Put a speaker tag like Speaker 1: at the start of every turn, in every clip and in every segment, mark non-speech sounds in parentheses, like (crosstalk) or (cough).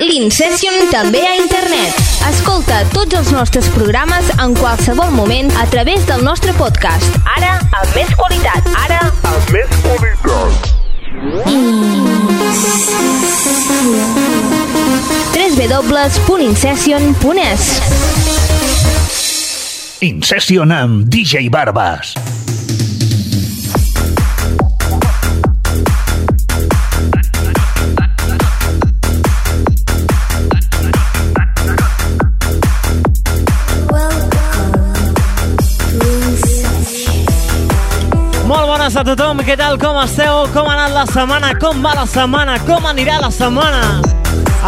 Speaker 1: l'Incession també a internet. Escolta tots els nostres programes en qualsevol moment a través del nostre podcast. Ara, amb més qualitat. Ara,
Speaker 2: amb més qualitat.
Speaker 1: www.incession.es
Speaker 3: Incession amb DJ Barbas.
Speaker 4: A tothom, què tal, com esteu? Com ha anat la setmana? Com va la setmana? Com anirà la setmana?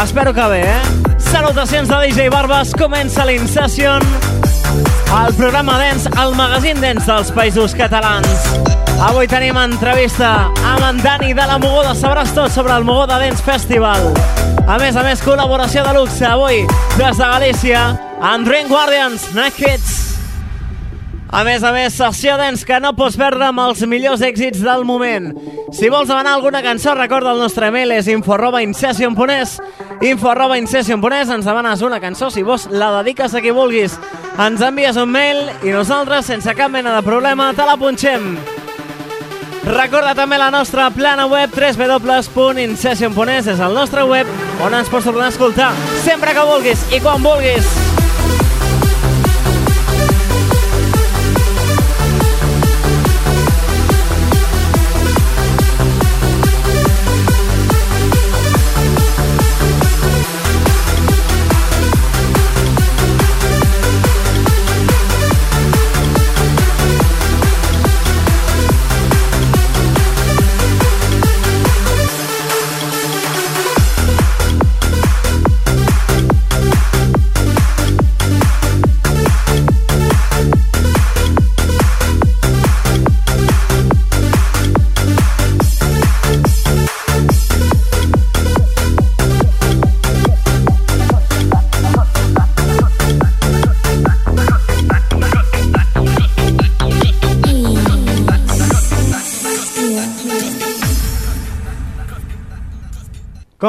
Speaker 4: Espero que bé, eh? Salutacions de DJ Barbas, comença l'Incession, el programa dens, el magazín dens dels països catalans. Avui tenim entrevista amb en Dani de la Mogoda, sabràs tot sobre el Mogoda Dance Festival. A més a més, col·laboració de luxe avui des de Galícia, amb Dream Guardians, Night Kids. A més a més, sessió dents que no pots perdre amb els millors èxits del moment. Si vols demanar alguna cançó, recorda el nostre mail és info arroba incession.es info arroba incession.es ens demanes una cançó, si vols la dediques a qui vulguis. Ens envies un mail i nosaltres, sense cap mena de problema, te la punxem. Recorda també la nostra plana web www.incession.es és el nostre web on ens pots tornar a escoltar sempre que vulguis i quan vulguis.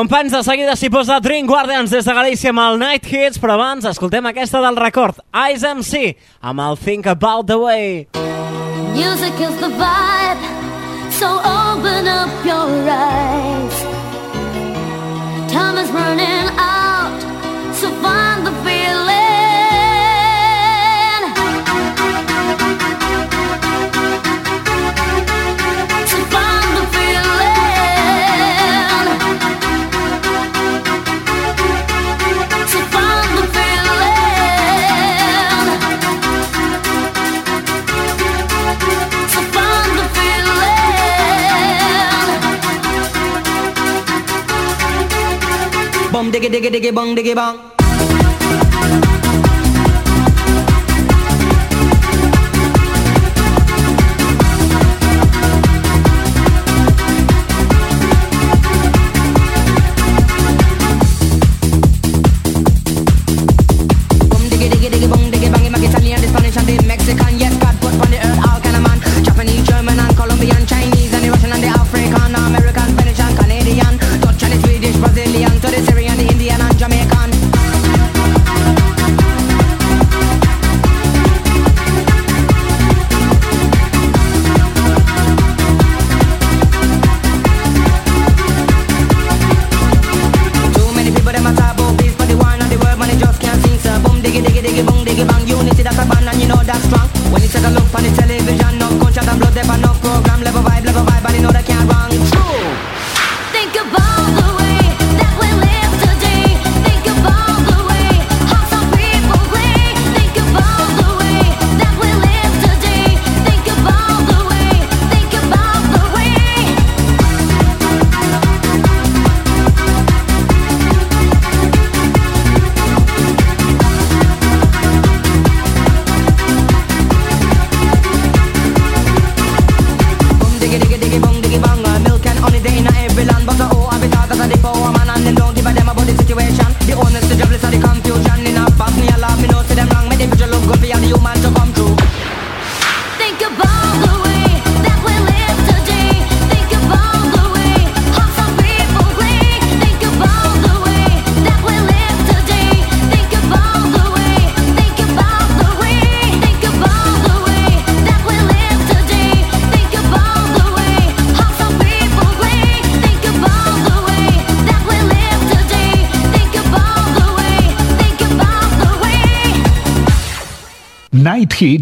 Speaker 4: Companys, de seguida s'hi posa Dream Guardians des de Galícia amb el Night Hits, però abans escoltem aquesta del record, Ice MC, amb el Think About The Way.
Speaker 5: Music is the vibe, so open up your eyes. Time is running out,
Speaker 6: diggy diggy diggy bong diggy bong.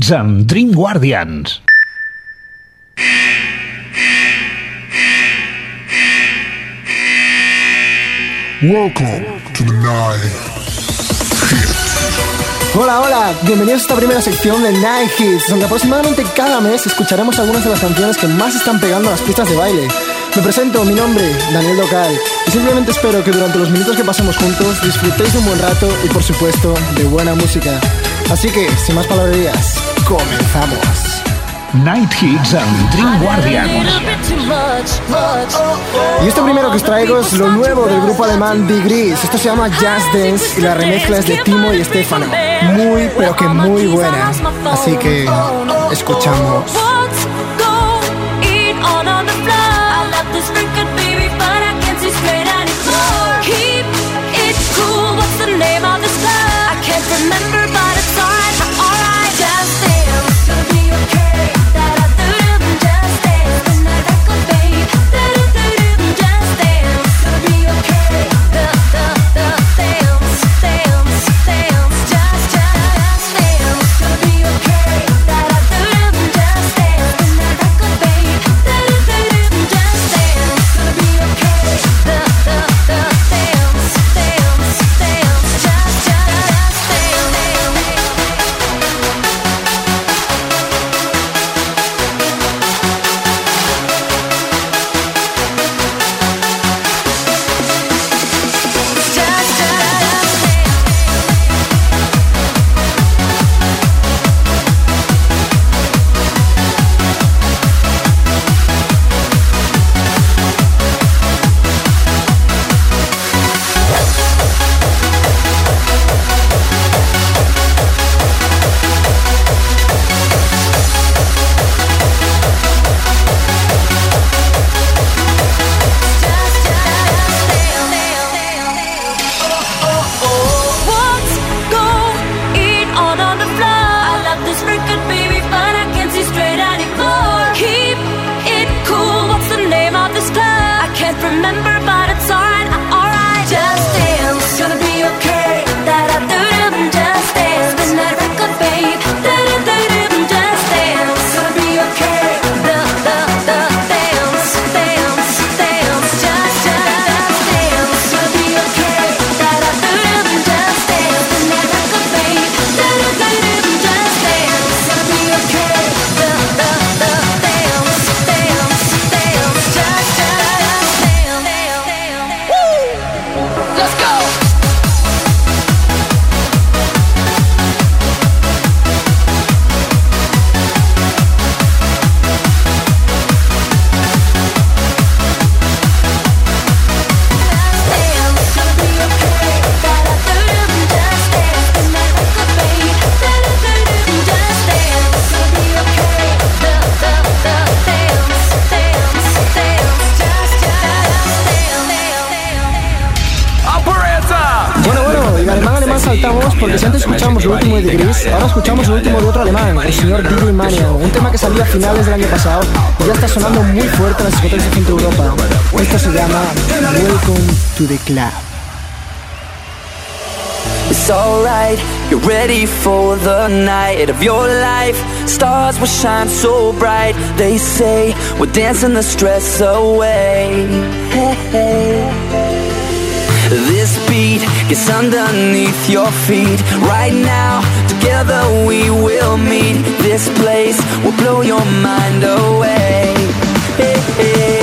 Speaker 3: Dream Guardians.
Speaker 7: Welcome to the night.
Speaker 5: Hola, hola, bienvenidos a esta primera sección de Night Hits, donde aproximadamente cada mes escucharemos algunas de las canciones que más están pegando a las pistas de baile. Me presento, mi nombre, Daniel Docal, y simplemente espero que durante los minutos que pasemos juntos disfrutéis de un buen rato y por supuesto de buena música. Así que, sin más palabrerías, comenzamos.
Speaker 3: Night Hits amb Dream Guardians.
Speaker 5: Y esto primero que os traigo es lo nuevo del grupo alemán Gris. Esto se llama Jazz Dance y la remezcla es de Timo y Stefano. Muy, pero que muy buena. Así que, escuchamos.
Speaker 8: The Club. It's alright,
Speaker 9: you're ready for the night of your life. Stars will shine so bright. They say we're dancing the stress away. Hey, hey. This beat gets underneath your feet right now. Together we will meet. This place will blow your mind away. Hey, hey.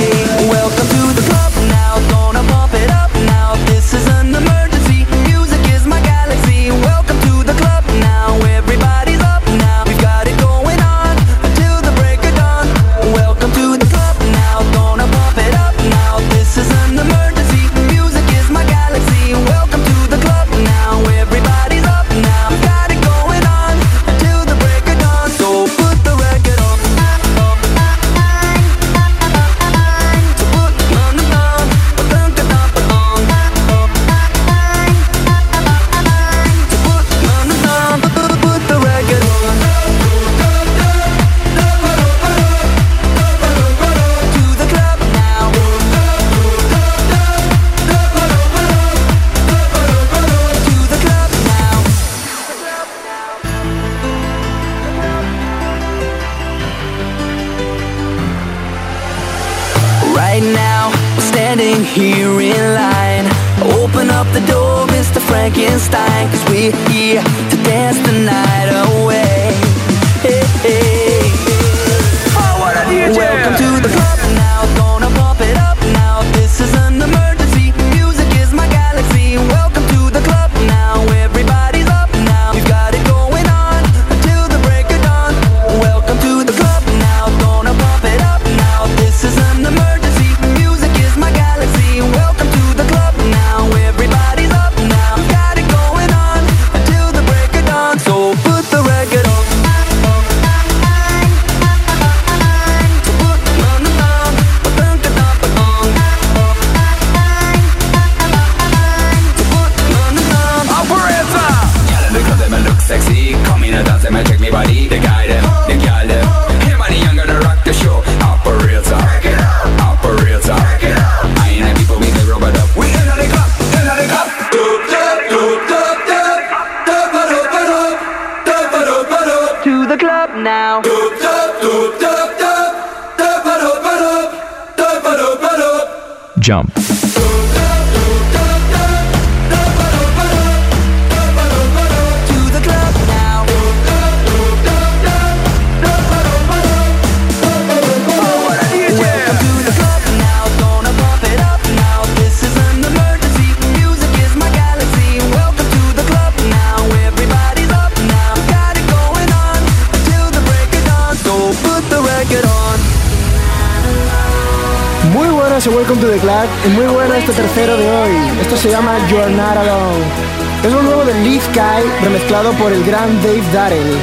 Speaker 10: Por el gran Dave Darrell.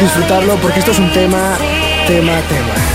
Speaker 10: Disfrutarlo porque esto es un tema, tema, tema.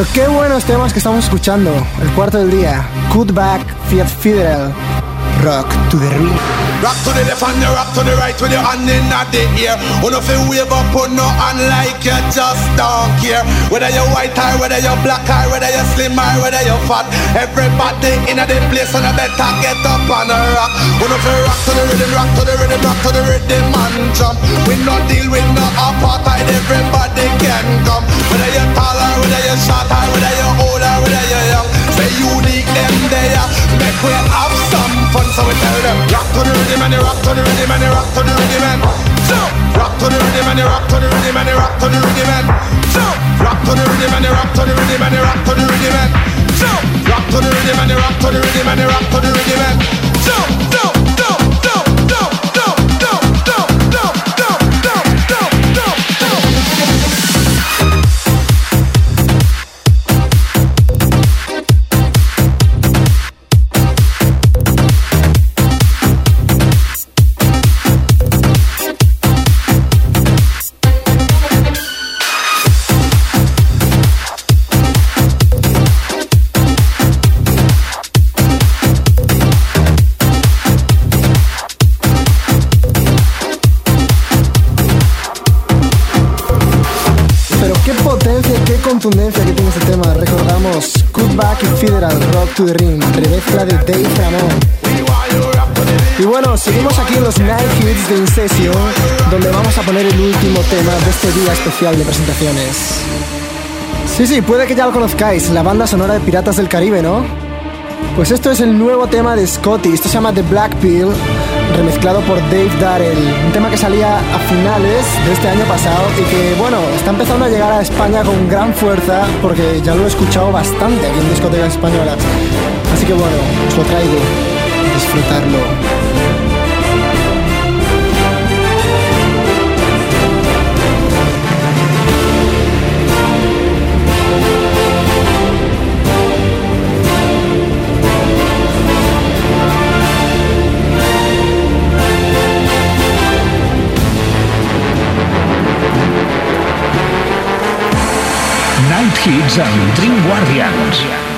Speaker 10: Pero qué buenos temas que estamos escuchando. El cuarto del día. Cut Back, Fiat Federal. Rock to the rhythm.
Speaker 7: Rock to the left and you rock to the right with your hand in the ear. One of you wave up on no hand like you just don't care. Whether you're white or whether you're black or whether you're slim or whether you're fat. Everybody in the place and I better get up and a rock. One of you rock to the rhythm, rock to the rhythm, rock to the rhythm and jump. We no deal with no apartheid, everybody can come. Whether you're tall whether you're short or whether you're old whether you're young. Say unique them there, make we have some fun. So we tell them rock to the rhythm and you rock to the rhythm and you rock to the rhythm and jump. Rock to the rhythm and you rock to the rhythm and you rock to the rhythm and jump. Rock to the rhythm and you rock to the rhythm and you rock to the rhythm and jump. Rock to the rhythm and you rock to the rhythm and you rock to the rhythm and jump, jump,
Speaker 8: Federal Rock to the Ring, remezcla de Dave Ramón. Y bueno, seguimos aquí en los Night Hits de Incession, donde vamos a poner el último tema de este día especial de presentaciones. Sí, sí, puede que ya lo conozcáis, la banda sonora de Piratas del Caribe, ¿no? Pues esto es el nuevo tema de Scotty, esto se llama The Black Pill, remezclado por Dave Darrell, un tema que salía a finales de este año pasado y que, bueno, está empezando a llegar a España con gran fuerza porque ya lo he escuchado bastante aquí en discotecas españolas. Así que bueno, os lo traigo, disfrutarlo.
Speaker 3: Hits amb Dream Guardians.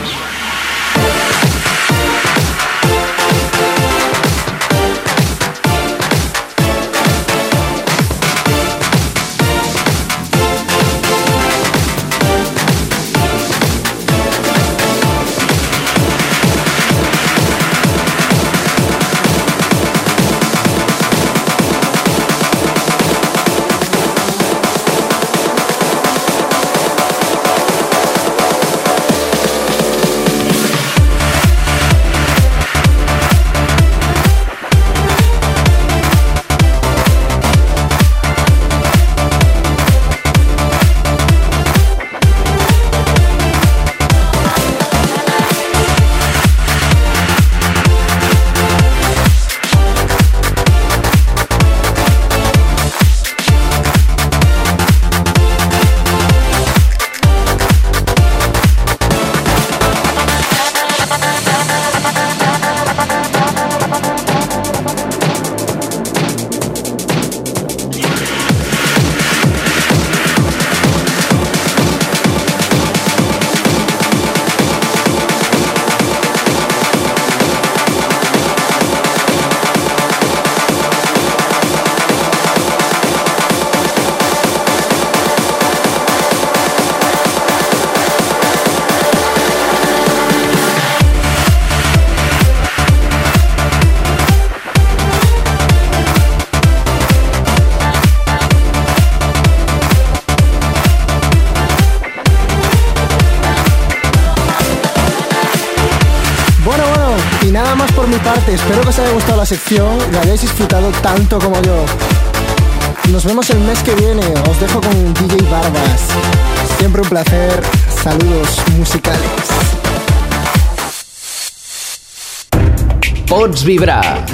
Speaker 3: Sección la hayáis disfrutado tanto como yo. Nos vemos el mes que viene. Os dejo con DJ Barbas. Siempre un placer. Saludos musicales.
Speaker 11: Pots vibrar.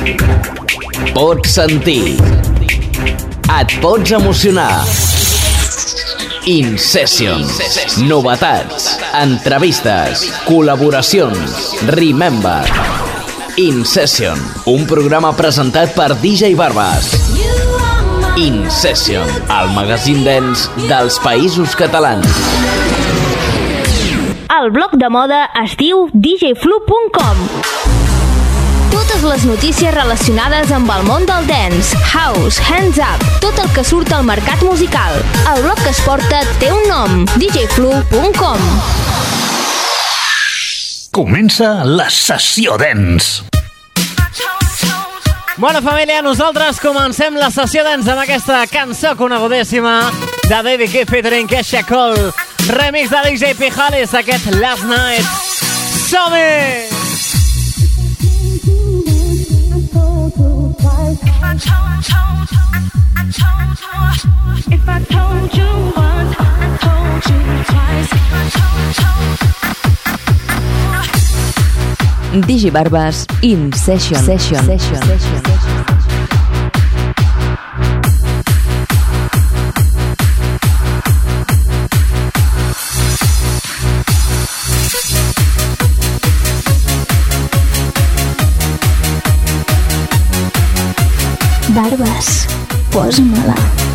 Speaker 11: Pots sentir. Et pots emocionar. InSession. Novetats. Entrevistes. Col·laboracions. Remember. InSession. Un programa presentat per DJ Barbas. InSession. El magazín dens dels països catalans.
Speaker 1: El blog de moda es diu djflu.com Totes les notícies relacionades amb el món del dance, house, hands up, tot el que surt al mercat musical. El blog que es porta té un nom, djflu.com
Speaker 3: Comença la sessió dens.
Speaker 4: Bona família, nosaltres comencem la sessió d'ens amb aquesta cançó conegudíssima de David Keith featuring Kesha Cole. Remix de DJ Pijales, aquest Last Night. Som-hi!
Speaker 5: If I told you once, I told you twice. If I told, told
Speaker 12: DJ Barbas in session. Session. Session. Session.
Speaker 13: Barbas, posa-me-la.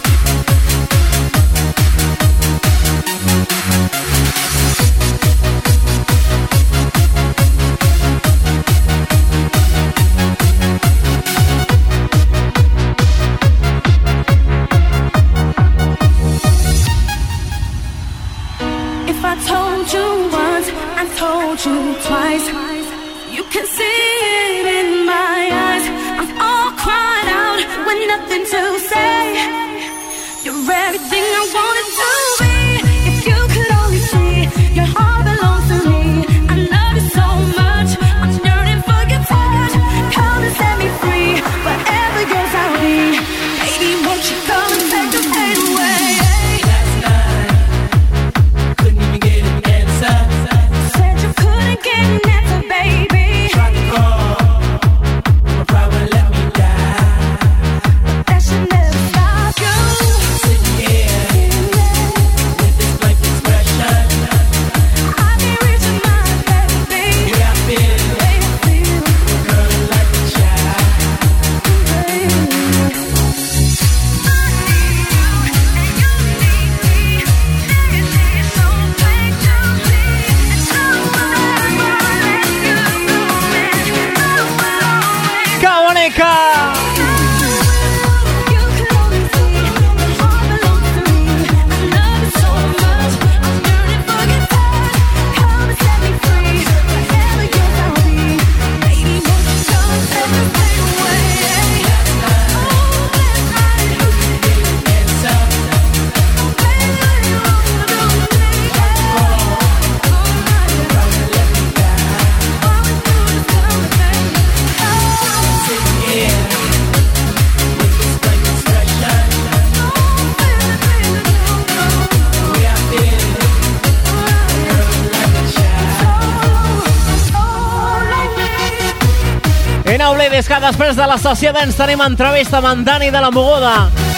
Speaker 4: Sessió d'ens tenim entrevista amb en Dani de la Mogoda.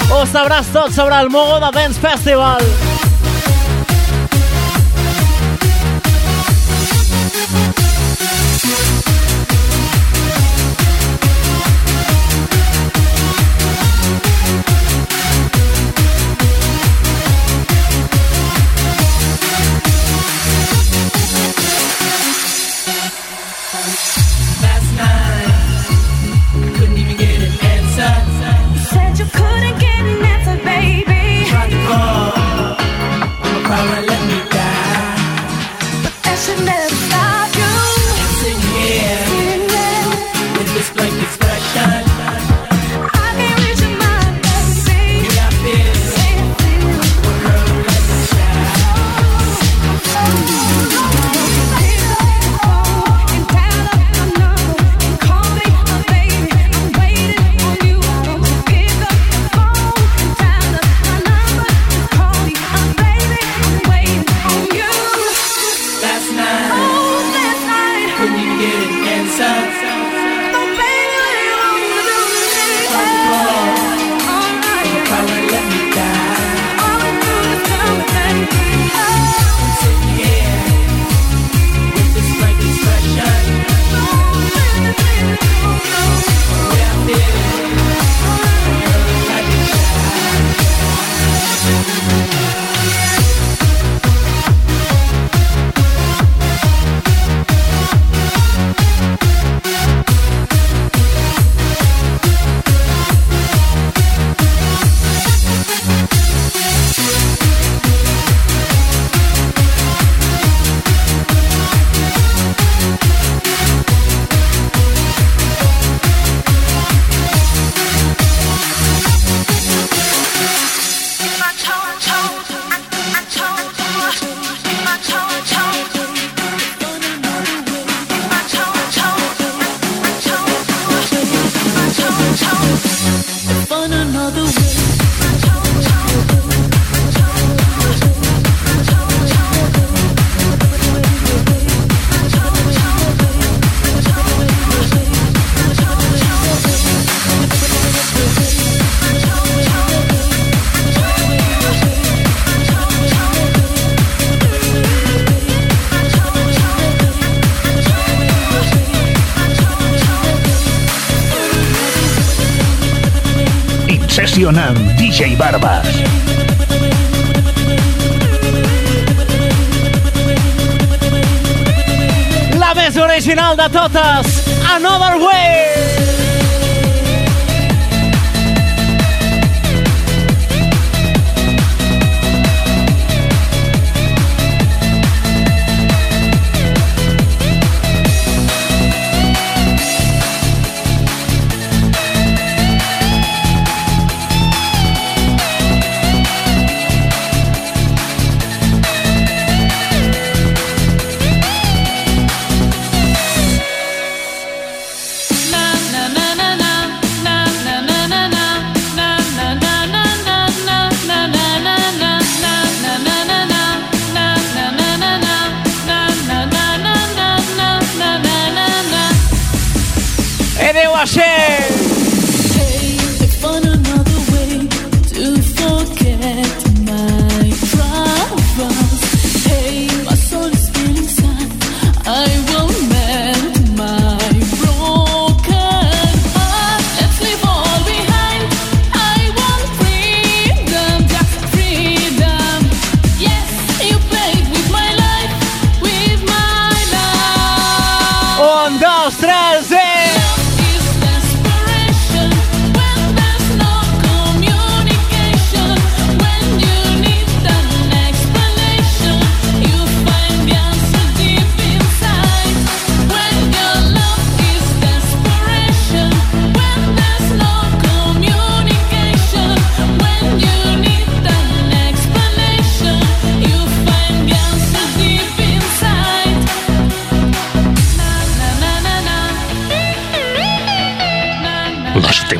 Speaker 4: Ho sabràs tot sobre el Mogoda Dance Festival.
Speaker 14: DJ Barbas.
Speaker 4: La més original de totes, Another Way!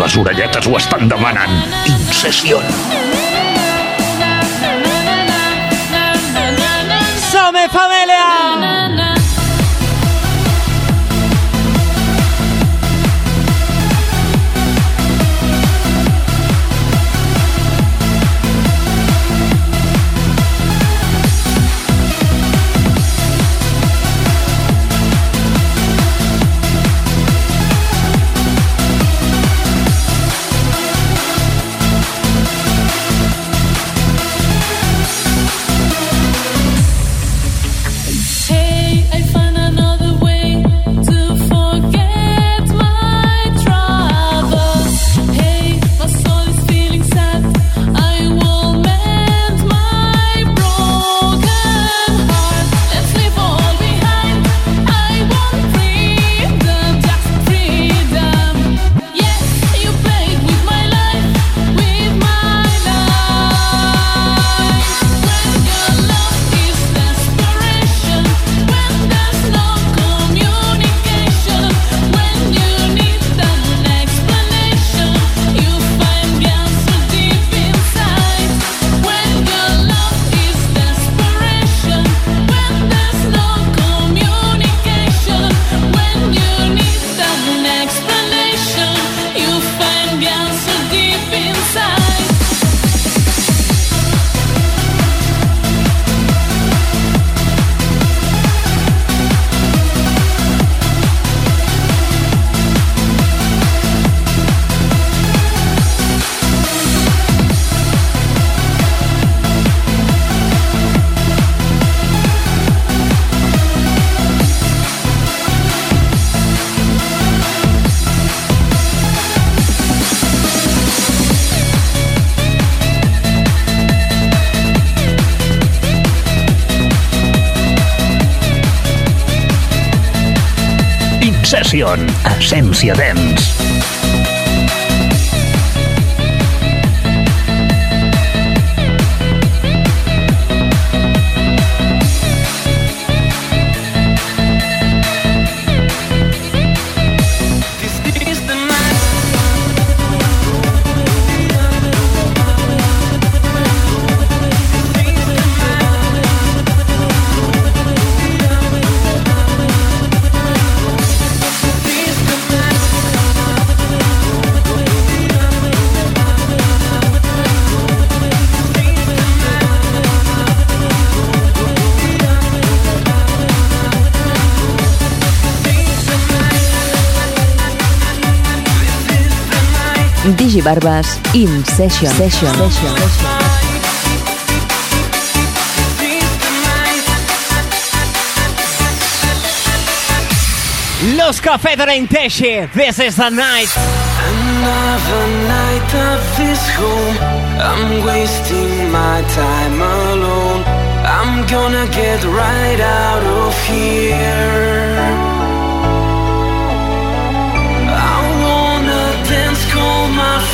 Speaker 14: Les orelletes ho estan demanant. Incession. Essència Dance.
Speaker 12: Barbas in Session. session. session.
Speaker 4: Los Cafetra in this is the night.
Speaker 9: Another night of this home. I'm wasting my time alone. I'm gonna get right out of here.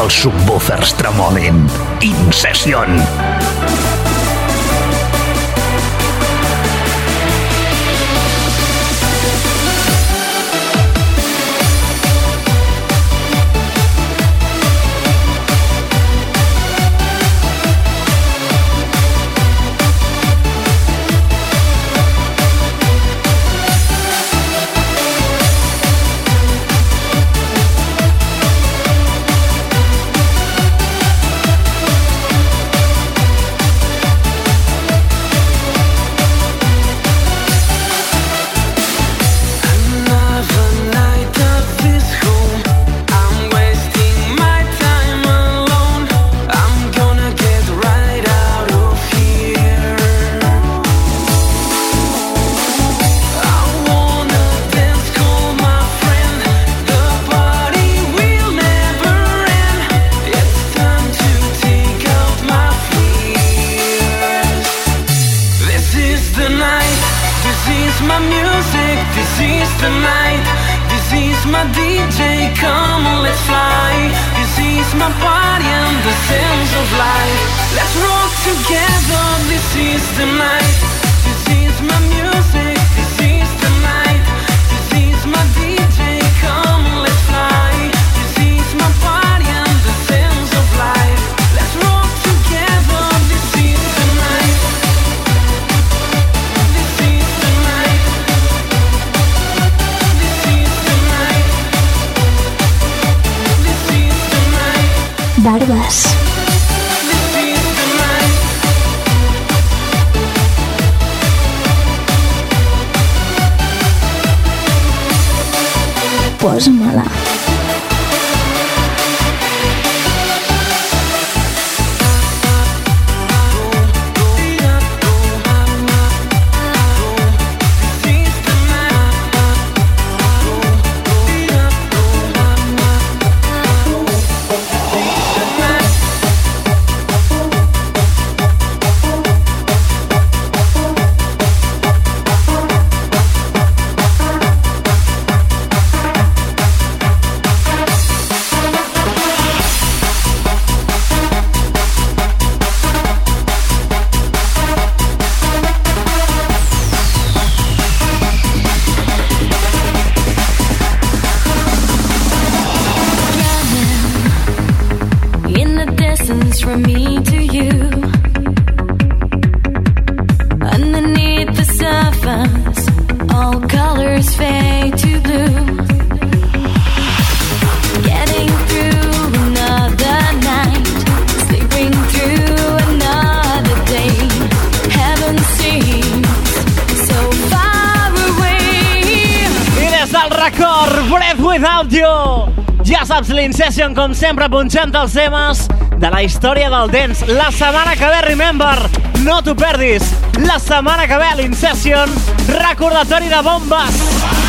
Speaker 14: els subwoofers tremolin. Incession!
Speaker 4: Labs, l'Incession, com sempre, punxant els temes de la història del dance. La setmana que ve, Remember, no t'ho perdis. La setmana que ve, l'Incession, recordatori de bombes.
Speaker 5: Ah!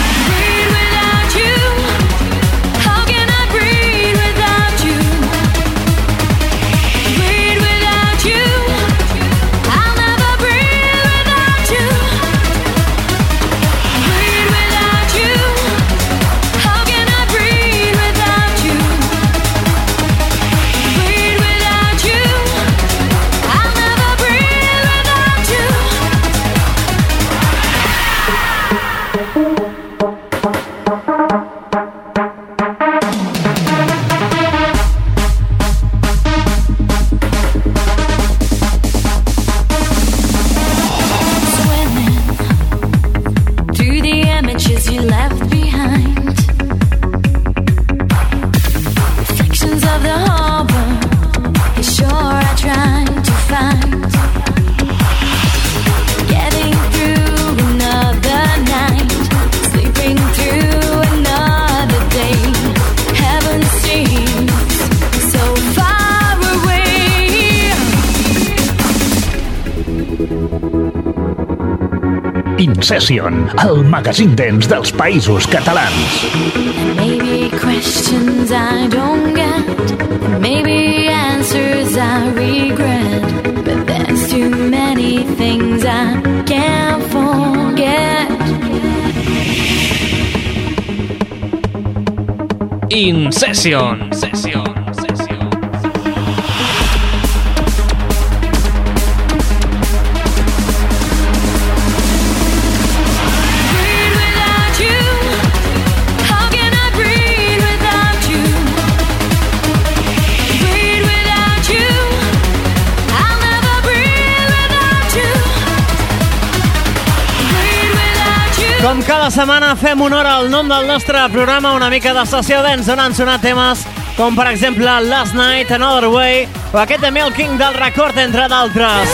Speaker 14: Incession, el magazín dents dels països catalans.
Speaker 5: Maybe questions I don't get, maybe answers I regret. But there's too many things I can't forget.
Speaker 11: Incession.
Speaker 5: Breathe
Speaker 4: cada setmana fem honor al nom del nostre programa, una mica de sessió dents on han sonat temes com per exemple Last Night, Another Way o aquest de Milking del record, entre d'altres.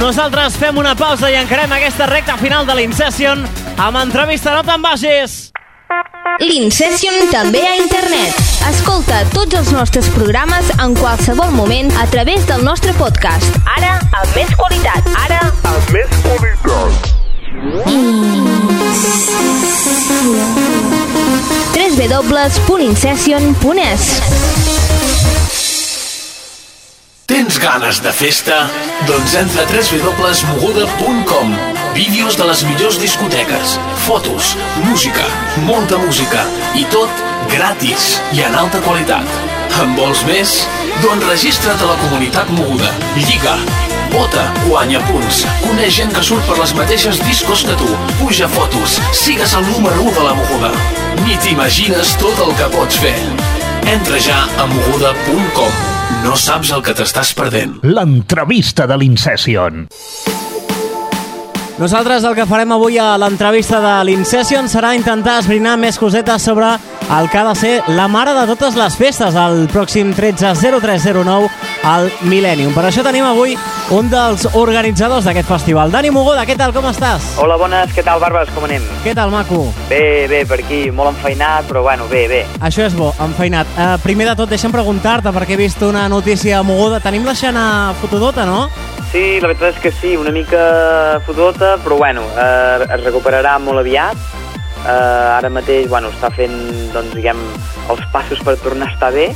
Speaker 4: Nosaltres fem una pausa i encarem aquesta recta final de l'Incession amb entrevista No te'n vagis!
Speaker 1: L'Incession també a internet. Escolta tots els nostres programes en qualsevol moment a través del nostre podcast. Ara, amb més qualitat. Ara, amb més qualitat. www.incession.es
Speaker 15: Tens ganes de festa? Doncs entra a www.moguda.com Vídeos de les millors discoteques, fotos, música, molta música i tot gratis i en alta qualitat. En vols més? Doncs registra't a la comunitat Moguda. Lliga, vota, guanya punts, coneix gent que surt per les mateixes discos que tu, puja fotos, sigues el número 1 de la Moguda. Ni t'imagines tot el que pots fer. Entra ja a moguda.com. No saps el que t'estàs perdent.
Speaker 14: L'entrevista de l'Incession.
Speaker 4: Nosaltres el que farem avui a l'entrevista de l'Incession serà intentar esbrinar més cosetes sobre el que ha de ser la mare de totes les festes el pròxim 13-0309 al Millennium. Per això tenim avui un dels organitzadors d'aquest festival. Dani Mogoda, què tal, com estàs?
Speaker 16: Hola, bones, què tal, Barbes? Com anem?
Speaker 4: Què tal, maco?
Speaker 16: Bé, bé, per aquí, molt enfeinat, però bueno, bé, bé.
Speaker 4: Això és bo, enfeinat. Uh, primer de tot, deixa'm preguntar-te, perquè he vist una notícia moguda. Tenim la Xana fotodota, no?
Speaker 16: Sí, la veritat és que sí, una mica fotota, però bueno, eh, es recuperarà molt aviat. Eh, ara mateix, bueno, està fent, doncs, diguem, els passos per tornar a estar bé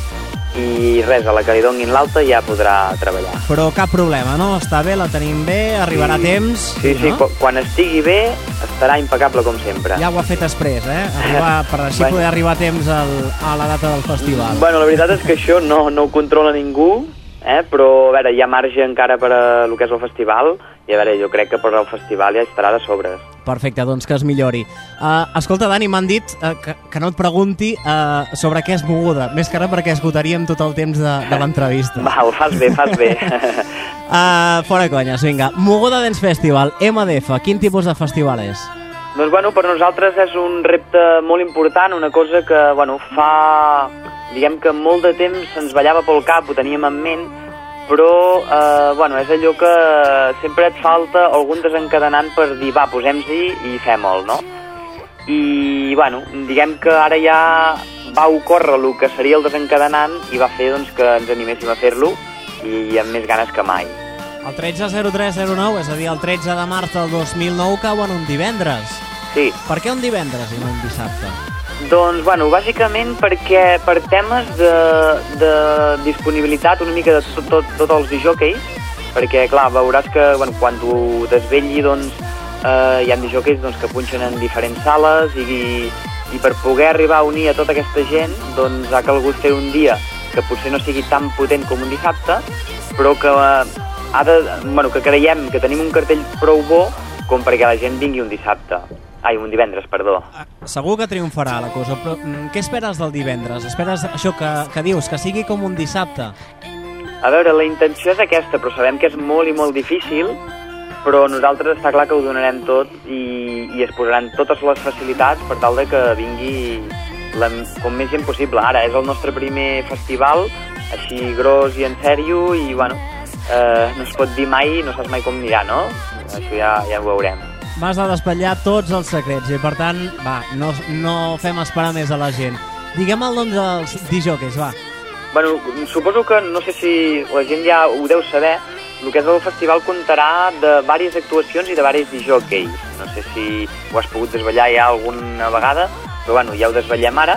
Speaker 16: i res, a la que li donguin l'alta ja podrà treballar.
Speaker 4: Però cap problema, no? Està bé, la tenim bé, arribarà a temps.
Speaker 16: Sí, sí,
Speaker 4: no?
Speaker 16: quan, quan estigui bé estarà impecable com sempre.
Speaker 4: Ja ho ha fet després, eh? (laughs) Arribar, per així
Speaker 16: Bueno.
Speaker 4: poder arribar a temps al, a la data del festival.
Speaker 16: Bueno, la veritat és que això no, no ho controla ningú, eh? però a veure, hi ha marge encara per a el que és el festival i a veure, jo crec que per al festival ja estarà de sobres.
Speaker 4: Perfecte, doncs que es millori. Uh, escolta, Dani, m'han dit uh, que, que no et pregunti uh, sobre què és moguda, més que res perquè esgotaríem tot el temps de, de l'entrevista.
Speaker 16: Val, fas bé, fas bé.
Speaker 4: Uh, (laughs) fora conyes, vinga. Moguda Dance Festival, MDF, quin tipus de festival és?
Speaker 16: doncs bueno, per nosaltres és un repte molt important, una cosa que bueno, fa, diguem que molt de temps se'ns ballava pel cap, ho teníem en ment, però eh, bueno, és allò que sempre et falta algun desencadenant per dir, va, posem-s'hi i fem-el, no? I, bueno, diguem que ara ja va ocórrer el que seria el desencadenant i va fer doncs, que ens animéssim a fer-lo i amb més ganes que mai.
Speaker 4: El 13-0309, és a dir, el 13 de març del 2009, cau en un divendres.
Speaker 16: Sí.
Speaker 4: Per què un divendres i no un dissabte?
Speaker 16: Doncs, bueno, bàsicament perquè per temes de, de disponibilitat una mica de tot, tot, tots els disjòqueis, perquè, clar, veuràs que bueno, quan tu desvetlli, doncs, eh, hi ha disjòqueis doncs, que punxen en diferents sales i, i per poder arribar a unir a tota aquesta gent, doncs ha calgut fer un dia que potser no sigui tan potent com un dissabte, però que, eh, ha de, bueno, que creiem que tenim un cartell prou bo com perquè la gent vingui un dissabte. Ai, un divendres, perdó.
Speaker 4: Segur que triomfarà la cosa, però mm, què esperes del divendres? Esperes això que, que dius, que sigui com un dissabte?
Speaker 16: A veure, la intenció és aquesta, però sabem que és molt i molt difícil, però nosaltres està clar que ho donarem tot i, i es posaran totes les facilitats per tal de que vingui la, com més gent possible. Ara, és el nostre primer festival, així gros i en sèrio, i bueno, eh, no es pot dir mai, no saps mai com anirà, no? Això ja, ja ho veurem.
Speaker 4: M'has de desvetllar tots els secrets i, per tant, va, no, no fem esperar més a la gent. Diguem el nom dels disjòqueis, va.
Speaker 16: Bueno, suposo que, no sé si la gent ja ho deu saber, el que és el festival comptarà de diverses actuacions i de diversos disjockeys. No sé si ho has pogut desvetllar ja alguna vegada, però bueno, ja ho desvetllem ara.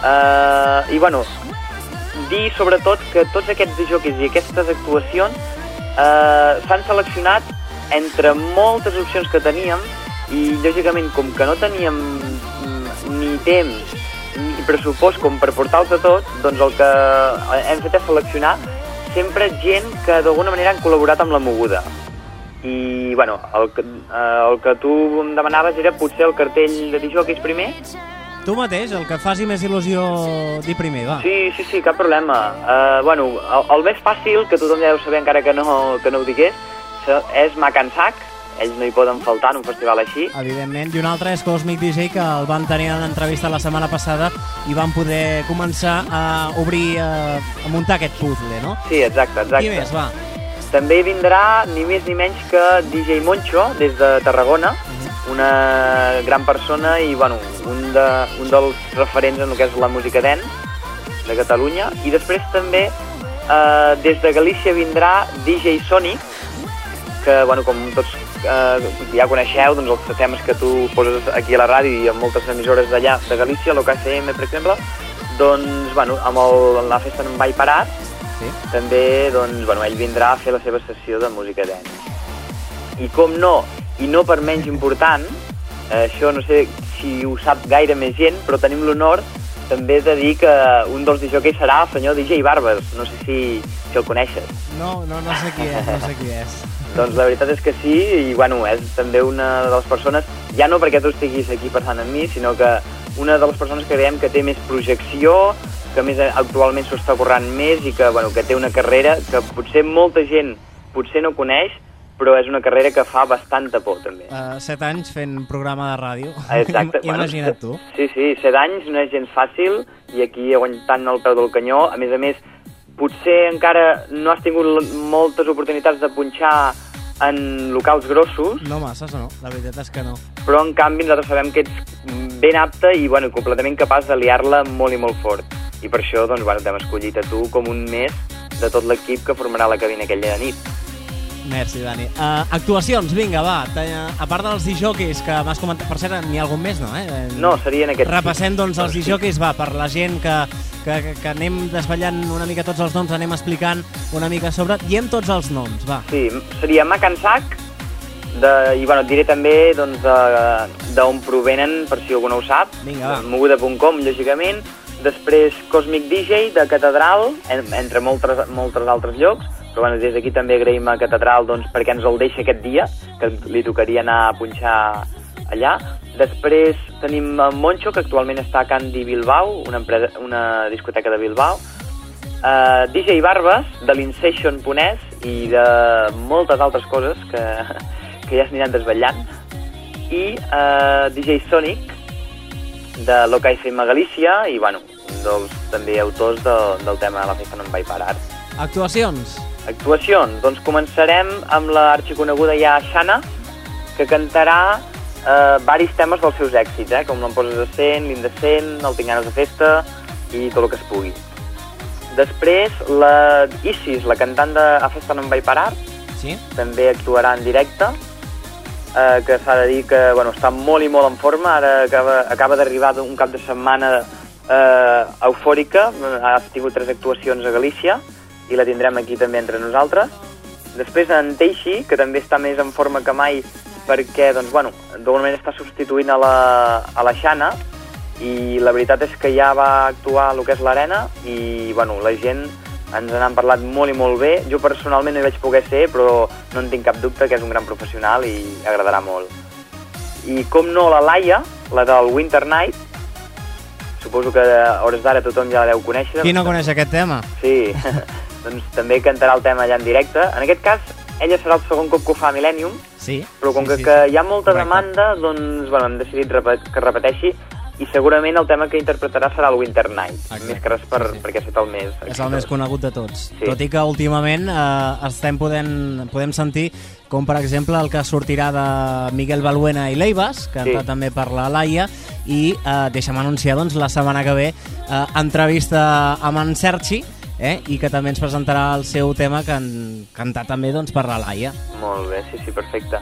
Speaker 16: Uh, I bueno, dir sobretot que tots aquests disjockeys i aquestes actuacions uh, s'han seleccionat entre moltes opcions que teníem i lògicament com que no teníem mm, ni temps ni pressupost com per portar-los a tots, doncs el que hem fet és seleccionar sempre gent que d'alguna manera han col·laborat amb la moguda. I, bueno, el, que- eh, el que tu em demanaves era potser el cartell de disjockeys primer.
Speaker 4: Tu mateix, el que faci més il·lusió dir primer, va.
Speaker 16: Sí, sí, sí, cap problema. Uh, bueno, el, el més fàcil, que tothom ja deu saber encara que no, que no ho digués, és Macansac. Ells no hi poden faltar en un festival així.
Speaker 4: Evidentment, i un altre és Cosmic DJ, que el van tenir en entrevista la setmana passada i van poder començar a obrir, eh, a muntar aquest puzzle, no?
Speaker 16: Sí, exacte, exacte.
Speaker 4: Qui més, va?
Speaker 16: També vindrà ni més ni menys que DJ Moncho, des de Tarragona, una gran persona i bueno, un, de, un dels referents en el que és la música dance de Catalunya. I després també eh, des de Galícia vindrà DJ Sonic, que bueno, com tots eh, ja coneixeu, doncs els temes que tu poses aquí a la ràdio i en moltes emissores d'allà, de Galícia, l'OKCM, per exemple, doncs, bueno, amb el, la festa no em vaig parar,
Speaker 4: sí.
Speaker 16: també, doncs, bueno, ell vindrà a fer la seva sessió de música dance. I com no, i no per menys important, eh, això no sé si ho sap gaire més gent, però tenim l'honor també de dir que un dels DJs serà el senyor DJ Barbes. No sé si, si el coneixes.
Speaker 4: No, no, no sé qui és, no sé qui és. (laughs)
Speaker 16: Doncs la veritat és que sí, i bueno, és també una de les persones, ja no perquè tu estiguis aquí pensant en mi, sinó que una de les persones que creiem que té més projecció, que més actualment s'ho està currant més i que, bueno, que té una carrera que potser molta gent potser no coneix, però és una carrera que fa bastanta por, també.
Speaker 4: Uh, set anys fent programa de ràdio.
Speaker 16: Exacte. (laughs)
Speaker 4: Imagina't tu.
Speaker 16: Sí, sí, set anys no és gens fàcil i aquí aguantant el peu del canyó. A més a més, potser encara no has tingut moltes oportunitats de punxar en locals grossos,
Speaker 4: No masses, no. La veritat és que no.
Speaker 16: però en canvi nosaltres sabem que ets ben apte i bueno, completament capaç de liar-la molt i molt fort. I per això doncs, bueno, t'hem escollit a tu com un més de tot l'equip que formarà la cabina aquella nit.
Speaker 4: Merci, Dani. Uh, actuacions, vinga, va. A part dels disjockeys que m'has comentat... Per cert, n'hi ha algun més, no? Eh?
Speaker 16: No, serien aquests.
Speaker 4: Repassem, doncs, els disjockeys, va, per la gent que, que, que, que anem desvetllant una mica tots els noms, anem explicant una mica sobre... Diem tots els noms, va.
Speaker 16: Sí, seria Macansac, de, i bueno, et diré també doncs, de- d'on provenen, per si algú no ho sap,
Speaker 4: Vinga, va.
Speaker 16: moguda.com, lògicament, després Cosmic DJ, de Catedral, en, entre moltes, moltes altres llocs, però bueno, des d'aquí també agraïm a Catedral doncs, perquè ens el deixa aquest dia, que li tocaria anar a punxar allà. Després tenim en Moncho, que actualment està a Candy Bilbao, una, empresa, una discoteca de Bilbao, uh, DJ Barbes, de l'Incession Ponès i de moltes altres coses que, (laughs) que ja s'aniran desvetllant, i uh, DJ Sonic, de Loca FM Galícia, i bueno, dels també autors de, del tema de la festa no em vaig parar.
Speaker 4: Actuacions.
Speaker 16: Actuacions, doncs començarem amb la arxiconeguda ja Xana, que cantarà eh, varis temes dels seus èxits, eh, com l'Em poses de cent, l'Indecent, el Tinc ganes de festa i tot el que es pugui. Després, la Isis, la cantant de A Festa no em vaig parar,
Speaker 4: sí?
Speaker 16: també actuarà en directe, eh, que s'ha de dir que bueno, està molt i molt en forma, ara acaba, acaba d'arribar un cap de setmana eh, eufòrica, ha tingut tres actuacions a Galícia i la tindrem aquí també entre nosaltres. Després en Teixi, que també està més en forma que mai perquè doncs, bueno, d'alguna manera està substituint a la, a la Xana i la veritat és que ja va actuar el que és l'Arena i bueno, la gent ens n'han parlat molt i molt bé. Jo personalment no hi vaig poder ser, però no en tinc cap dubte que és un gran professional i agradarà molt. I com no, la Laia, la del Winter Night, suposo que a hores d'ara tothom ja la deu conèixer.
Speaker 4: Qui no coneix aquest tema?
Speaker 16: Sí, (laughs) doncs també cantarà el tema allà en directe. En aquest cas, ella serà el segon cop que ho fa a Millennium,
Speaker 4: Sí.
Speaker 16: però com
Speaker 4: sí,
Speaker 16: que,
Speaker 4: sí,
Speaker 16: que
Speaker 4: sí.
Speaker 16: hi ha molta
Speaker 4: Correcte.
Speaker 16: demanda, doncs bueno, hem decidit que repeteixi i segurament el tema que interpretarà serà el Winter Night, més que res per, sí, sí. perquè ha estat el més...
Speaker 4: És el més conegut de tots.
Speaker 16: Sí.
Speaker 4: Sí. Tot i que últimament eh, estem podent, podem sentir com per exemple el que sortirà de Miguel Balbuena i Leivas, cantat
Speaker 16: Sí.
Speaker 4: també per la Laia, i eh, deixa'm anunciar doncs, la setmana que ve eh, entrevista amb en Sergi, eh? i que també ens presentarà el seu tema can, cantat també doncs, per la Laia.
Speaker 16: Molt bé, sí, sí, perfecte.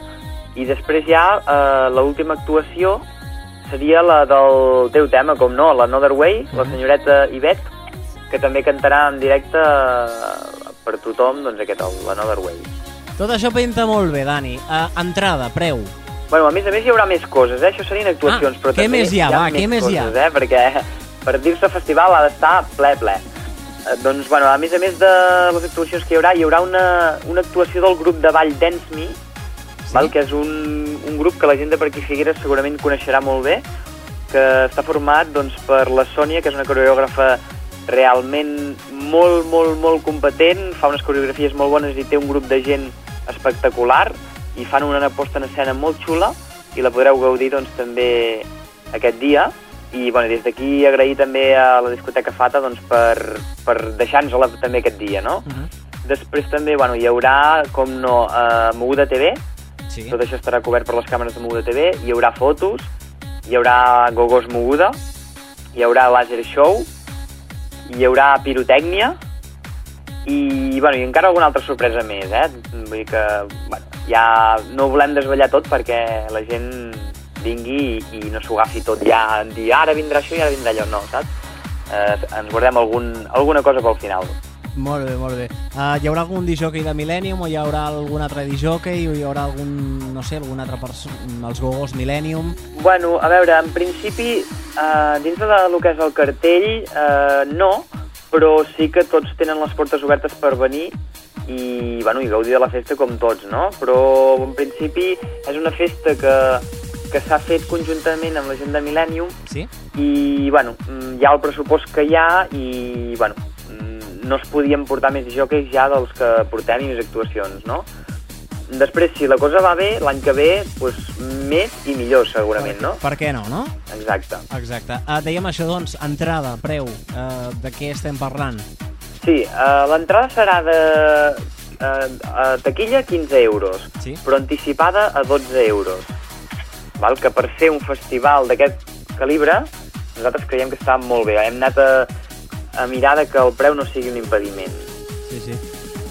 Speaker 16: I després ja eh, l'última actuació seria la del teu tema, com no, l'Another Way, la senyoreta Ivet, que també cantarà en directe eh, per tothom, doncs aquest, el- l'Another Way.
Speaker 4: Tot això pinta molt bé, Dani. Uh, entrada, preu.
Speaker 16: Bueno, a més a més hi haurà més coses, eh? Això serien actuacions,
Speaker 4: Ah,
Speaker 16: però
Speaker 4: què
Speaker 16: també
Speaker 4: més hi ha, va, què més hi ha?
Speaker 16: coses, eh? Perquè per dir-se festival ha d'estar ple, ple. Eh, doncs, bueno, a més a més de les actuacions que hi haurà, hi haurà una, una actuació del grup de ball Dance Me, sí? val? que és un, un grup que la gent de per aquí Figueres segurament coneixerà molt bé, que està format doncs, per la Sònia, que és una coreògrafa realment molt, molt, molt competent, fa unes coreografies molt bones i té un grup de gent espectacular i fan una posta en escena molt xula i la podreu gaudir doncs, també aquest dia i bueno, des d'aquí agrair també a la discoteca Fata doncs, per, per deixar-nos-la també aquest dia, no?
Speaker 4: Uh -huh.
Speaker 16: Després també bueno, hi haurà, com no, uh, Moguda TV,
Speaker 4: sí.
Speaker 16: tot això estarà cobert per les càmeres de Moguda TV, hi haurà fotos, hi haurà Gogos Moguda, hi haurà Laser Show, hi haurà pirotècnia i, bueno, i encara alguna altra sorpresa més, eh? Vull dir que, bueno, ja no volem desvetllar tot perquè la gent vingui i, i no s'ho agafi tot ja en dir ara vindrà això i ara vindrà allò, no, saps? Eh, ens guardem algun, alguna cosa pel final.
Speaker 4: Molt bé, molt bé. Uh, hi haurà algun disjockey de Millennium o hi haurà algun altre disjockey o hi haurà algun, no sé, algun altre persona, els gogos Millennium?
Speaker 16: Bueno, a veure, en principi, eh, dins de lo que és el cartell, eh, no, però sí que tots tenen les portes obertes per venir i, bueno, i gaudir de la festa com tots, no? Però, en principi, és una festa que, que s'ha fet conjuntament amb la gent de Millennium
Speaker 4: Sí?
Speaker 16: i, bueno, mm, hi ha el pressupost que hi ha i, bueno, mm, no es podien portar més jockeys ja dels que portem i més actuacions, no? Després, si la cosa va bé, l'any que ve, doncs, més i millor, segurament, no?
Speaker 4: Per què no, no?
Speaker 16: Exacte.
Speaker 4: Exacte. Uh, dèiem això, doncs, entrada, preu, uh, de què estem parlant?
Speaker 16: Sí, uh, l'entrada serà de uh, uh, taquilla 15 euros,
Speaker 4: sí?
Speaker 16: però anticipada a 12 euros. Val? Que per ser un festival d'aquest calibre, nosaltres creiem que està molt bé. Hem anat a, a mirar de que el preu no sigui un impediment.
Speaker 4: Sí, sí.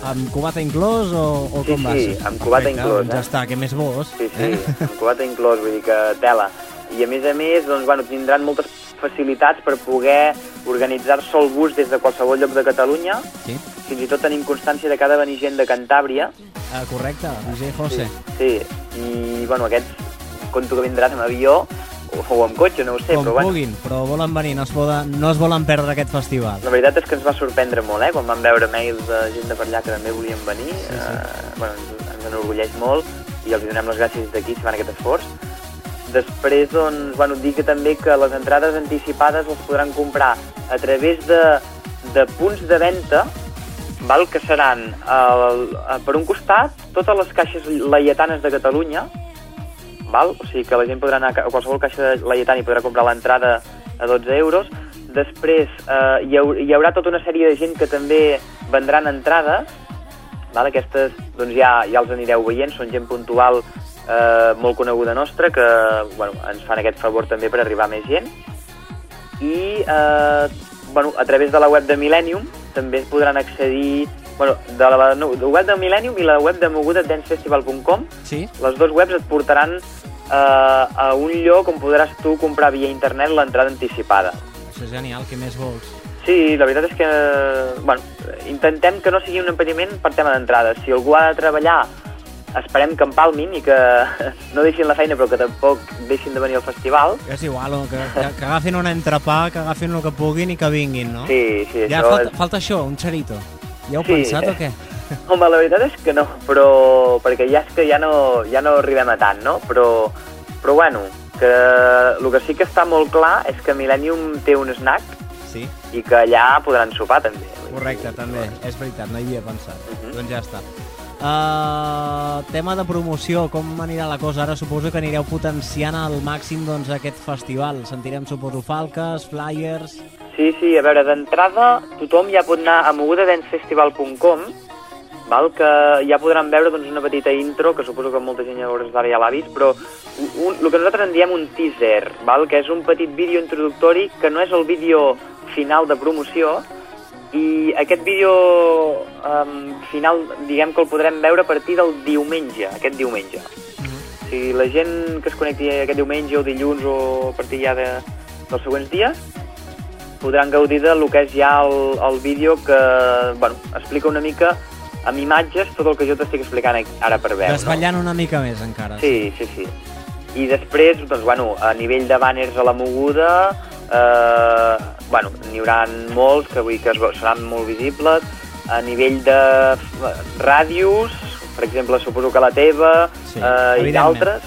Speaker 4: Amb cubata inclòs o, o
Speaker 16: Sí,
Speaker 4: com va?
Speaker 16: sí, amb cubata inclòs,
Speaker 4: doncs Ja
Speaker 16: eh?
Speaker 4: està, què més vols?
Speaker 16: Sí, sí,
Speaker 4: Eh?
Speaker 16: amb cubata inclòs, vull dir que tela. I a més a més, doncs, bueno, tindran moltes facilitats per poder organitzar-se el bus des de qualsevol lloc de Catalunya.
Speaker 4: Sí.
Speaker 16: Fins i tot tenim constància de que ha de venir gent de Cantàbria.
Speaker 4: Uh, correcte, DJ José.
Speaker 16: Sí, i bueno, aquests conto que vindran amb avió o, o amb cotxe, no ho sé,
Speaker 4: com
Speaker 16: però bueno,
Speaker 4: puguin, però volen venir, no es, poden, no es volen perdre aquest festival.
Speaker 16: la veritat és que ens va sorprendre molt, eh, quan vam veure mails de gent de per allà que també volien venir, sí, sí. Eh, bueno, ens, ens enorgulleix molt i els donem les gràcies d'aquí si fan aquest esforç. Després, doncs, bueno, dir que també que les entrades anticipades les podran comprar a través de, de punts de venda val, que seran el, per un costat totes les caixes laietanes de Catalunya val? o sigui que la gent podrà anar a qualsevol caixa laietana i podrà comprar l'entrada a 12 euros després eh, hi, hau, hi haurà tota una sèrie de gent que també vendran entrades val? aquestes doncs ja, ja els anireu veient són gent puntual eh, molt coneguda nostra que bueno, ens fan aquest favor també per arribar a més gent i eh, bueno, a través de la web de Millennium també podran accedir bueno, de la, no, de la web de Millennium i la web de mogudadancefestival.com
Speaker 4: Sí?
Speaker 16: les dues webs et portaran eh, a un lloc on podràs tu comprar via internet l'entrada anticipada.
Speaker 4: Això és genial, què més vols?
Speaker 16: Sí, la veritat és que bueno, intentem que no sigui un impediment per tema d'entrada. Si algú ha de treballar, esperem que empalmin i que (laughs) no deixin la feina però que tampoc deixin de venir al festival.
Speaker 4: És igual, o que, que, que agafin un entrepà, que agafin el que puguin i que vinguin, no?
Speaker 16: Sí, sí,
Speaker 4: ja
Speaker 16: això
Speaker 4: falta,
Speaker 16: és-
Speaker 4: falta això, un xerito. Ja heu
Speaker 16: Sí.
Speaker 4: pensat o què? (laughs)
Speaker 16: Home, la veritat és que no, però perquè ja és que ja no, ja no arribem a tant, no? Però, però bueno, que el que sí que està molt clar és que Millennium té un snack
Speaker 4: Sí.
Speaker 16: i que allà podran sopar també.
Speaker 4: Correcte, també, és veritat, no hi havia pensat.
Speaker 16: Mhm.
Speaker 4: Doncs ja està. Uh, tema de promoció, com anirà la cosa? Ara suposo que anireu potenciant al màxim doncs, aquest festival. Sentirem, suposo, falques, flyers...
Speaker 16: Sí, sí, a veure, d'entrada tothom ja pot anar a mogudadancefestival.com val? que ja podran veure doncs, una petita intro, que suposo que molta gent llavors d'ara ja l'ha vist, però un, el que nosaltres en diem un teaser, val? que és un petit vídeo introductori que no és el vídeo final de promoció, i aquest vídeo um, final, diguem que el podrem veure a partir del diumenge, aquest diumenge. Si la gent que es connecti aquest diumenge o dilluns o a partir ja de, dels següents dies podran gaudir de lo que és ja el, el vídeo que bueno, explica una mica amb imatges tot el que jo t'estic explicant ara per veure.
Speaker 4: Desvetllant una mica més, encara.
Speaker 16: Sí, sí, sí. I després, doncs, bueno, a nivell de banners a la moguda, eh, bueno, n'hi haurà molts que vull que es, seran molt visibles. A nivell de ràdios, per exemple, suposo que la teva
Speaker 4: Sí,
Speaker 16: eh, i d'altres.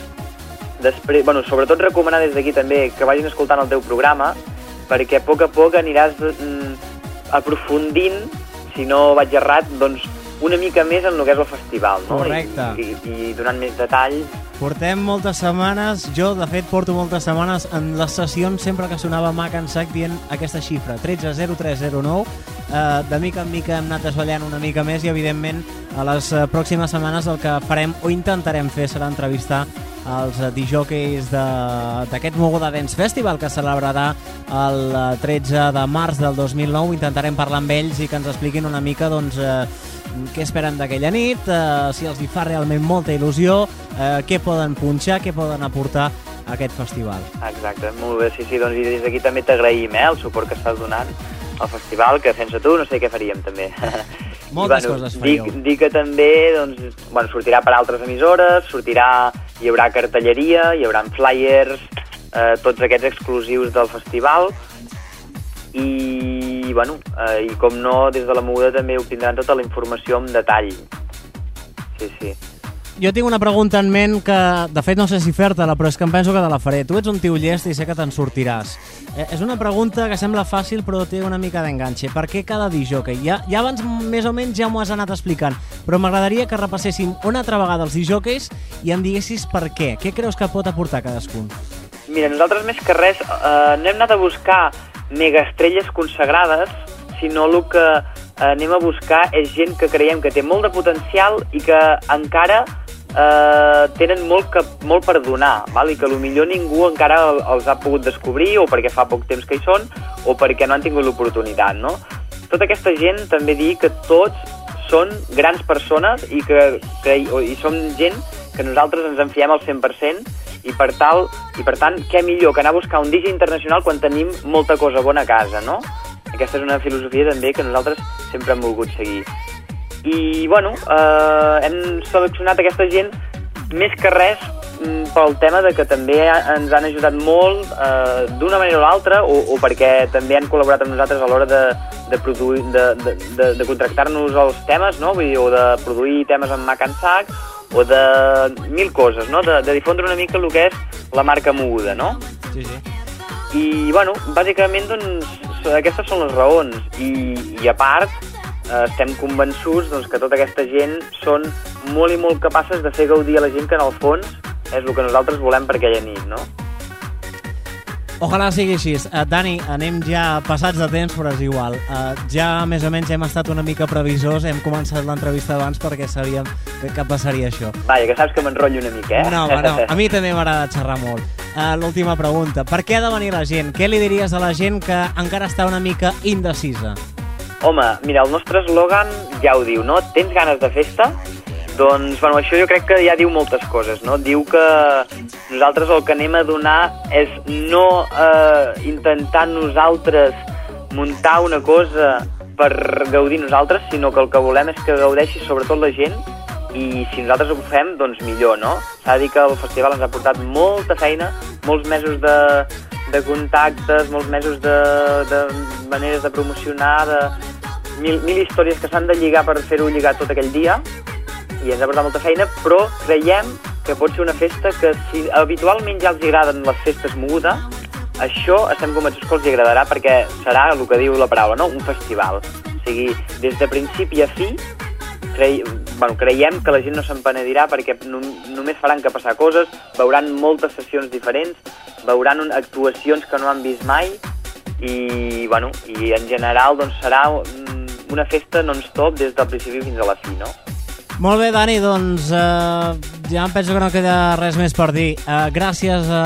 Speaker 16: Després, bueno, sobretot recomanar des d'aquí també que vagin escoltant el teu programa, perquè a poc a poc aniràs mm, aprofundint, si no vaig errat, doncs una mica més en el que és el festival, no?
Speaker 4: Correcte.
Speaker 16: I, i, i donant més detalls
Speaker 4: Portem moltes setmanes, jo de fet porto moltes setmanes en les sessions sempre que sonava Mac en sac dient aquesta xifra, 130309. Eh, de mica en mica hem anat desvetllant una mica més i evidentment a les eh, pròximes setmanes el que farem o intentarem fer serà entrevistar els eh, de- d'aquest Mogoda Dance Festival que celebrarà el eh, 13 de març del 2009. Intentarem parlar amb ells i que ens expliquin una mica doncs, eh, què esperen d'aquella nit, eh, si els hi fa realment molta il·lusió, eh, què poden punxar, què poden aportar a aquest festival.
Speaker 16: Exacte, molt bé, sí, sí, doncs i des d'aquí també t'agraïm eh, el suport que estàs donant al festival, que sense tu no sé què faríem també. (laughs)
Speaker 4: Moltes
Speaker 16: I,
Speaker 4: coses
Speaker 16: dic,
Speaker 4: faríeu.
Speaker 16: dic que també doncs, bueno, sortirà per altres emissores, sortirà, hi haurà cartelleria, hi haurà flyers, eh, tots aquests exclusius del festival, i, bueno, eh, i com no, des de la moguda també obtindran tota la informació en detall. Sí, sí.
Speaker 4: Jo tinc una pregunta en ment que, de fet, no sé si fer-te-la, però és que em penso que te la faré. Tu ets un tio llest i sé que te'n sortiràs. Eh, és una pregunta que sembla fàcil, però té una mica d'enganxe. Per què cada disjockey? Ja, ja abans, més o menys, ja m'ho has anat explicant, però m'agradaria que repasséssim una altra vegada els disjockeys i em diguessis per què. Què creus que pot aportar cadascun?
Speaker 16: Mira, nosaltres més que res eh, no hem anat a buscar megaestrelles consagrades, sinó el que eh, anem a buscar és gent que creiem que té molt de potencial i que encara eh, tenen molt, que, molt per donar, val? i que millor ningú encara el- els ha pogut descobrir o perquè fa poc temps que hi són o perquè no han tingut l'oportunitat. No? Tota aquesta gent també dir que tots són grans persones i que, que i som gent que nosaltres ens en fiem al 100% i per, tal, i per tant, què millor que anar a buscar un DJ internacional quan tenim molta cosa bona a casa, no? Aquesta és una filosofia també que nosaltres sempre hem volgut seguir. I, bueno, eh, hem seleccionat aquesta gent més que res mm, pel tema de que també ens han ajudat molt eh, d'una manera o l'altra o, o perquè també han col·laborat amb nosaltres a l'hora de, de, produir, de, de, de, de contractar-nos els temes, no? Vull dir, o de produir temes amb Mac and Sac o de mil coses, no? De, de difondre una mica el que és la marca moguda, no?
Speaker 4: Sí, sí.
Speaker 16: I, bueno, bàsicament, doncs, aquestes són les raons. I, i a part, eh, estem convençuts doncs, que tota aquesta gent són molt i molt capaces de fer gaudir a la gent que, en el fons, és el que nosaltres volem per aquella nit, no?
Speaker 4: Ojalà sigui així. Uh, Dani, anem ja passats de temps, però és igual. Uh, ja més o menys hem estat una mica previsors, hem començat l'entrevista abans perquè sabíem que, que passaria això.
Speaker 16: Vaja, que saps que m'enrotllo una mica, eh?
Speaker 4: No, home, no. A mi també m'agrada xerrar molt. Uh, L'última pregunta. Per què ha de venir la gent? Què li diries a la gent que encara està una mica indecisa?
Speaker 16: Home, mira, el nostre eslògan ja ho diu, no? Tens ganes de festa? Doncs, bueno, això jo crec que ja diu moltes coses, no? Diu que nosaltres el que anem a donar és no eh, intentar nosaltres muntar una cosa per gaudir nosaltres, sinó que el que volem és que gaudeixi sobretot la gent i si nosaltres ho fem, doncs millor, no? S'ha de dir que el festival ens ha portat molta feina, molts mesos de, de contactes, molts mesos de, de maneres de promocionar, de mil, mil històries que s'han de lligar per fer-ho lligar tot aquell dia, i ens ha portat molta feina, però creiem que pot ser una festa que si habitualment ja els agraden les festes moguda, això estem convençuts que els agradarà perquè serà el que diu la paraula, no? un festival. O sigui, des de principi a fi, crei, bueno, creiem que la gent no se'n penedirà perquè no, només faran que passar coses, veuran moltes sessions diferents, veuran un, actuacions que no han vist mai i, bueno, i en general doncs, serà una festa non-stop des del principi fins a la fi, no?
Speaker 4: Molt bé, Dani, doncs eh, ja em penso que no queda res més per dir. Uh, gràcies a,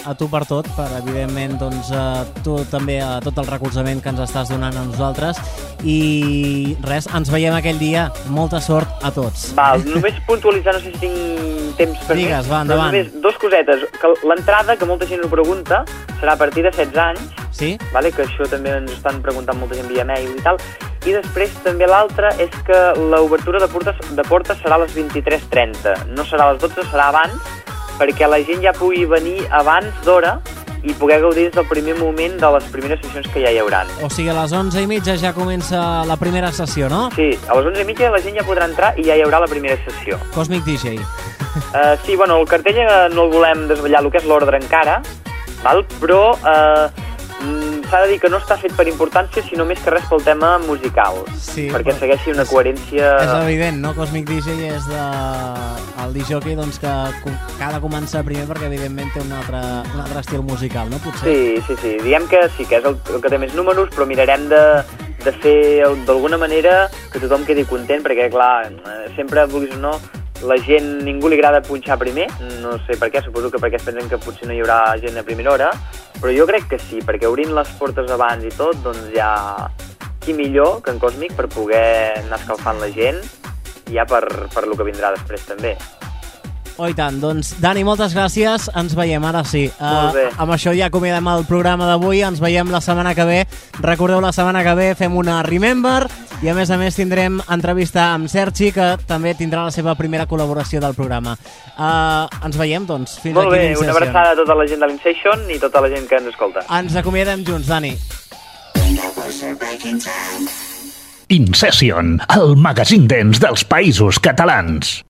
Speaker 4: a tu per tot, per evidentment doncs, a tu també a tot el recolzament que ens estàs donant a nosaltres i res, ens veiem aquell dia. Molta sort a tots.
Speaker 16: Val, només puntualitzar, no sé si tinc temps per
Speaker 4: Digues,
Speaker 16: més,
Speaker 4: va, endavant.
Speaker 16: Només dos cosetes. Que L'entrada, que molta gent ho pregunta, serà a partir de 16 anys,
Speaker 4: Sí?
Speaker 16: vale? que això també ens estan preguntant molta gent via mail i tal. I després també l'altra és que l'obertura de portes, de portes serà a les 23.30. No serà a les 12, serà abans, perquè la gent ja pugui venir abans d'hora i poder gaudir des del primer moment de les primeres sessions que ja hi hauran.
Speaker 4: O sigui, a les 11 i mitja ja comença la primera sessió, no?
Speaker 16: Sí, a les 11 i mitja la gent ja podrà entrar i ja hi haurà la primera sessió.
Speaker 4: Cosmic DJ.
Speaker 16: Uh, (laughs) sí, bueno, el cartell eh, no el volem desvetllar el que és l'ordre encara, val? però uh, s'ha de dir que no està fet per importància, sinó més que res pel tema musical,
Speaker 4: Sí,
Speaker 16: perquè segueixi una coherència...
Speaker 4: És evident, no? Cosmic DJ és de... el DJ doncs, que, que ha de començar primer perquè evidentment té un altre, un altre estil musical, no? Potser.
Speaker 16: Sí, sí, sí, diem que sí, que és el, el que té més números, però mirarem de, de fer d'alguna manera que tothom quedi content, perquè, clar, sempre, vulguis o no, la gent, ningú li agrada punxar primer, no sé per què, suposo que perquè es pensen que potser no hi haurà gent a primera hora, però jo crec que sí, perquè obrint les portes abans i tot, doncs ja... Qui millor que en Còsmic per poder anar escalfant la gent ja per, per lo que vindrà després també.
Speaker 4: Oh, i tant. Doncs, Dani, moltes gràcies. Ens veiem, ara sí. Uh, amb això ja acomiadem el programa d'avui. Ens veiem la setmana que ve. Recordeu, la setmana que ve fem una Remember i, a més a més, tindrem entrevista amb Sergi, que també tindrà la seva primera col·laboració del programa. Uh, ens veiem, doncs, fins
Speaker 16: Molt
Speaker 4: aquí
Speaker 16: bé, una abraçada a tota la gent de l'Incession i tota la gent que ens escolta.
Speaker 4: Ens acomiadem junts, Dani.
Speaker 14: Incession, el magazín dents dels països catalans.